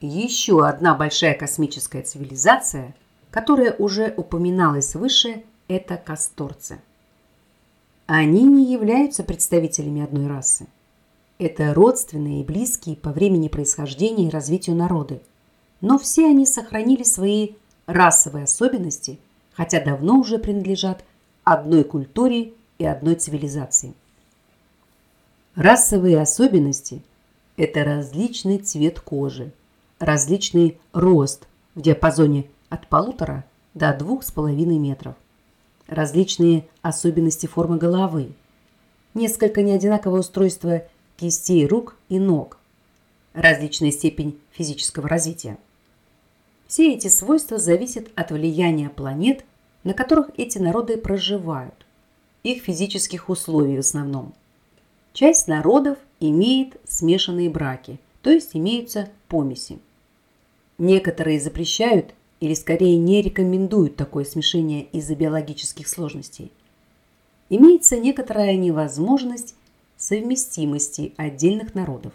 Еще одна большая космическая цивилизация, которая уже упоминалась выше, это касторцы. Они не являются представителями одной расы. Это родственные и близкие по времени происхождения и развитию народы. Но все они сохранили свои расовые особенности, хотя давно уже принадлежат одной культуре и одной цивилизации. Расовые особенности – это различный цвет кожи, различный рост в диапазоне от полутора до двух с половиной метров, различные особенности формы головы, несколько неодинаковое устройство кистей рук и ног, различная степень физического развития. Все эти свойства зависят от влияния планет, на которых эти народы проживают, их физических условий в основном. Часть народов имеет смешанные браки, то есть имеются помеси. Некоторые запрещают или скорее не рекомендуют такое смешение из-за биологических сложностей. Имеется некоторая невозможность совместимости отдельных народов.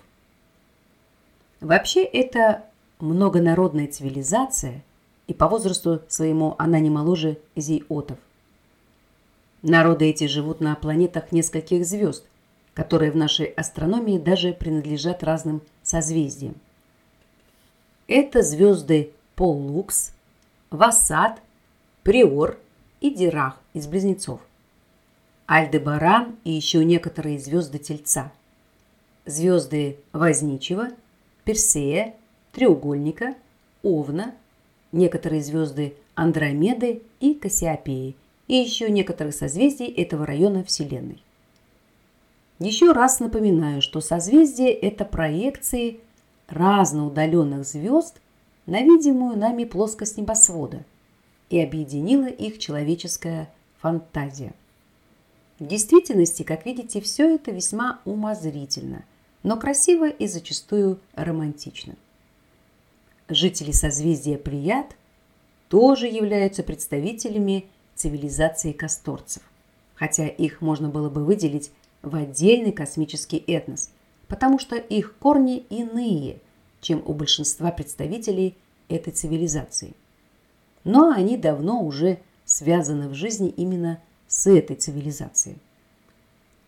Вообще это многонародная цивилизация, и по возрасту своему она не моложе зиотов. Народы эти живут на планетах нескольких звезд, которые в нашей астрономии даже принадлежат разным созвездиям. Это звезды Поллукс, Васад, Приор и Дирах из Близнецов, Альдебаран и еще некоторые звезды Тельца, звезды Возничего, Персея, Треугольника, Овна, некоторые звезды Андромеды и Кассиопеи и еще некоторых созвездий этого района Вселенной. Еще раз напоминаю, что созвездие – это проекции разноудаленных звезд на видимую нами плоскость небосвода и объединила их человеческая фантазия. В действительности, как видите, все это весьма умозрительно, но красиво и зачастую романтично. Жители созвездия Плеяд тоже являются представителями цивилизации касторцев, хотя их можно было бы выделить в отдельный космический этнос, потому что их корни иные, чем у большинства представителей этой цивилизации. Но они давно уже связаны в жизни именно с этой цивилизацией.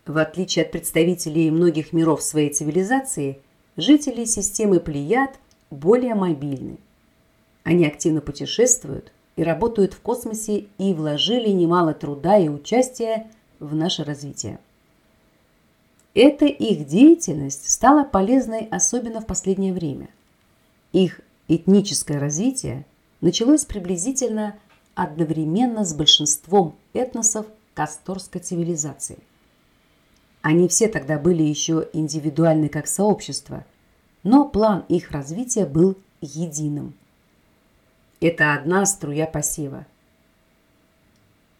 В отличие от представителей многих миров своей цивилизации, жители системы Плеяд более мобильны. Они активно путешествуют и работают в космосе и вложили немало труда и участия в наше развитие. Эта их деятельность стала полезной особенно в последнее время. Их этническое развитие началось приблизительно одновременно с большинством этносов Касторской цивилизации. Они все тогда были еще индивидуальны как сообщество, но план их развития был единым. Это одна струя посева –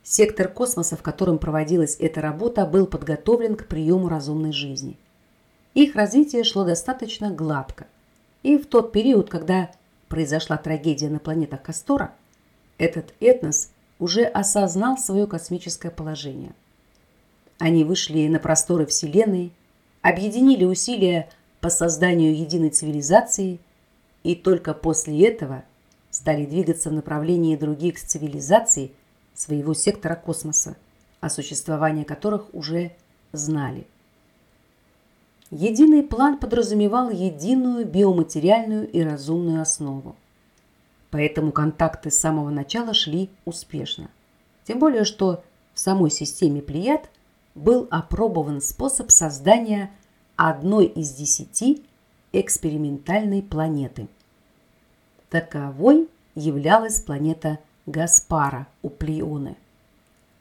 Сектор космоса, в котором проводилась эта работа, был подготовлен к приему разумной жизни. Их развитие шло достаточно гладко. И в тот период, когда произошла трагедия на планетах Кастора, этот этнос уже осознал свое космическое положение. Они вышли на просторы Вселенной, объединили усилия по созданию единой цивилизации и только после этого стали двигаться в направлении других цивилизаций – своего сектора космоса, о существовании которых уже знали. Единый план подразумевал единую биоматериальную и разумную основу. Поэтому контакты с самого начала шли успешно. Тем более, что в самой системе Плеяд был опробован способ создания одной из десяти экспериментальной планеты. Таковой являлась планета Гаспара у Плеоны.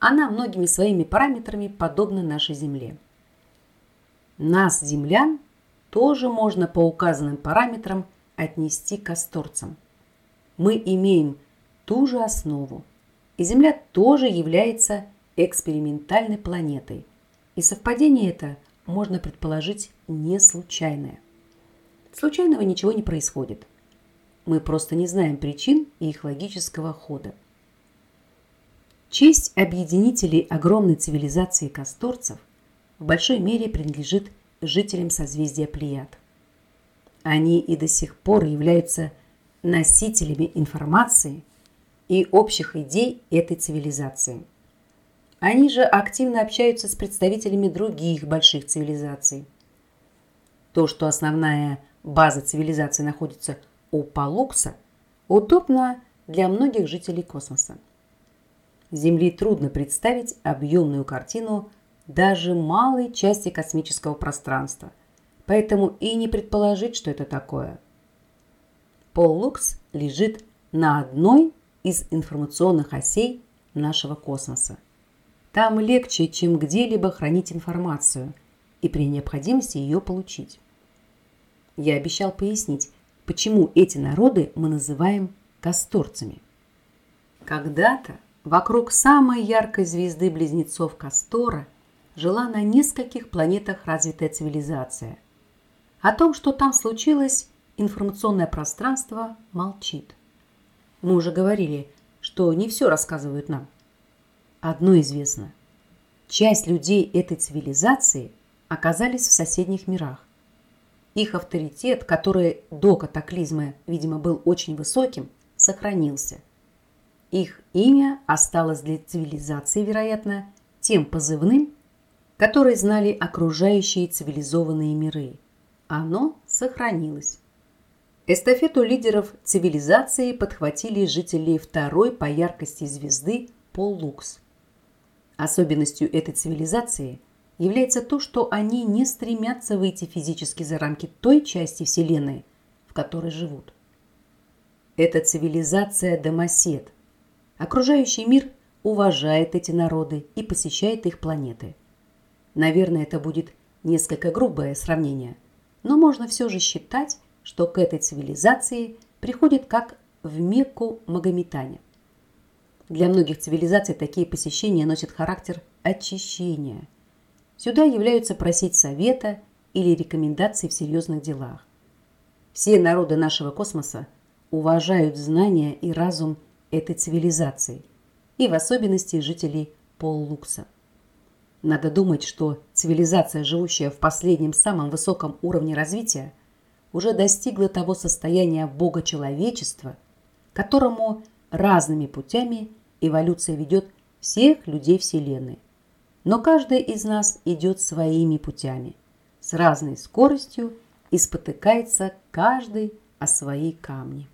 Она многими своими параметрами подобна нашей Земле. Нас, землян, тоже можно по указанным параметрам отнести к асторцам. Мы имеем ту же основу, и Земля тоже является экспериментальной планетой. И совпадение это можно предположить не случайное. Случайного ничего не происходит – мы просто не знаем причин и их логического хода. Честь объединителей огромной цивилизации касторцев в большой мере принадлежит жителям созвездия Плеяд. Они и до сих пор являются носителями информации и общих идей этой цивилизации. Они же активно общаются с представителями других больших цивилизаций. То, что основная база цивилизации находится у Палукса, удобно для многих жителей космоса. Земли трудно представить объемную картину даже малой части космического пространства, поэтому и не предположить, что это такое. Поллукс лежит на одной из информационных осей нашего космоса. Там легче, чем где-либо хранить информацию и при необходимости ее получить. Я обещал пояснить, почему эти народы мы называем касторцами. Когда-то вокруг самой яркой звезды близнецов Кастора жила на нескольких планетах развитая цивилизация. О том, что там случилось, информационное пространство молчит. Мы уже говорили, что не все рассказывают нам. Одно известно. Часть людей этой цивилизации оказались в соседних мирах. Их авторитет, который до катаклизма, видимо, был очень высоким, сохранился. Их имя осталось для цивилизации, вероятно, тем позывным, который знали окружающие цивилизованные миры. Оно сохранилось. Эстафету лидеров цивилизации подхватили жители второй по яркости звезды Поллукс. Особенностью этой цивилизации является то, что они не стремятся выйти физически за рамки той части Вселенной, в которой живут. Это цивилизация домосед. Окружающий мир уважает эти народы и посещает их планеты. Наверное, это будет несколько грубое сравнение, но можно все же считать, что к этой цивилизации приходит как в Мекку магометане. Для многих цивилизаций такие посещения носят характер очищения – Сюда являются просить совета или рекомендаций в серьезных делах. Все народы нашего космоса уважают знания и разум этой цивилизации, и в особенности жителей Поллукса. Надо думать, что цивилизация, живущая в последнем самом высоком уровне развития, уже достигла того состояния Бога человечества, которому разными путями эволюция ведет всех людей Вселенной. Но каждый из нас идет своими путями, с разной скоростью и спотыкается каждый о свои камни.